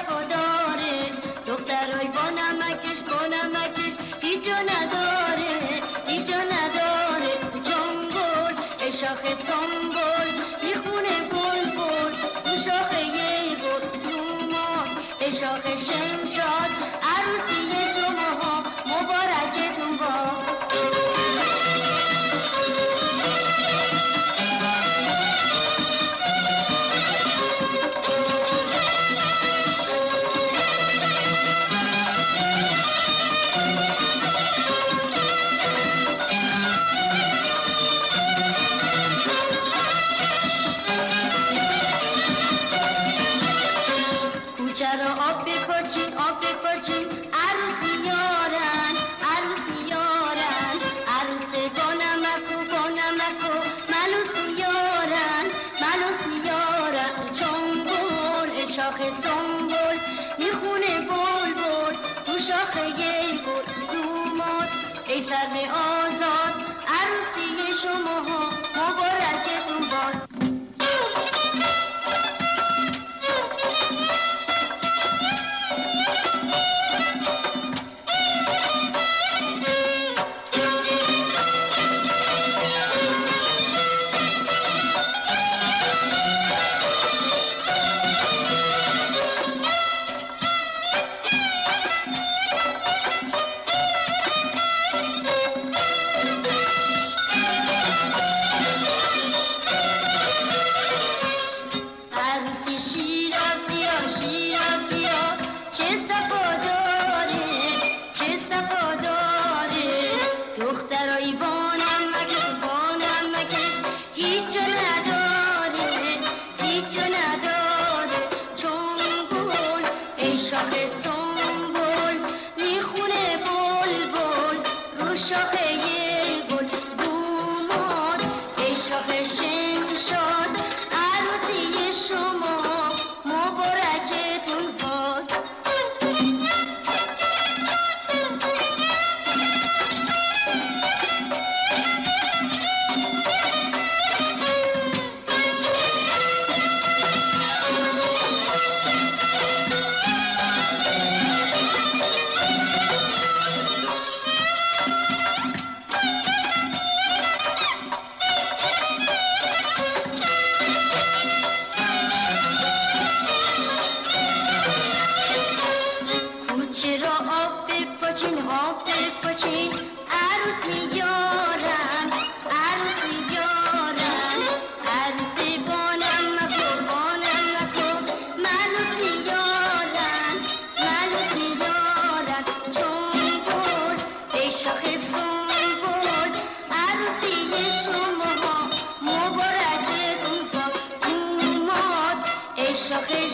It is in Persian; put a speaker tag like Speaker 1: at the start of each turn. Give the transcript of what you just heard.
Speaker 1: وفاداره دخترای با نمکش با نمکش هیچ جا نداره هیچ جا نداره جنگل اشاخ سنبل یه خونه گل بود اون شاخه یه بود رومان اشاخ شمشاد شاخ سنبول می‌خونه بول بول تو شاخه یه گل دوماد ای سر آزاد عروسی شما ها ای کوچین حافظ کوچین عروس میارم عروس میارم عروس بانم مکن بانم مکن. ملوس میارم ملوس میارم چون برد به شاخ زون برد. عروسی شما ها با اومد. ای شاخ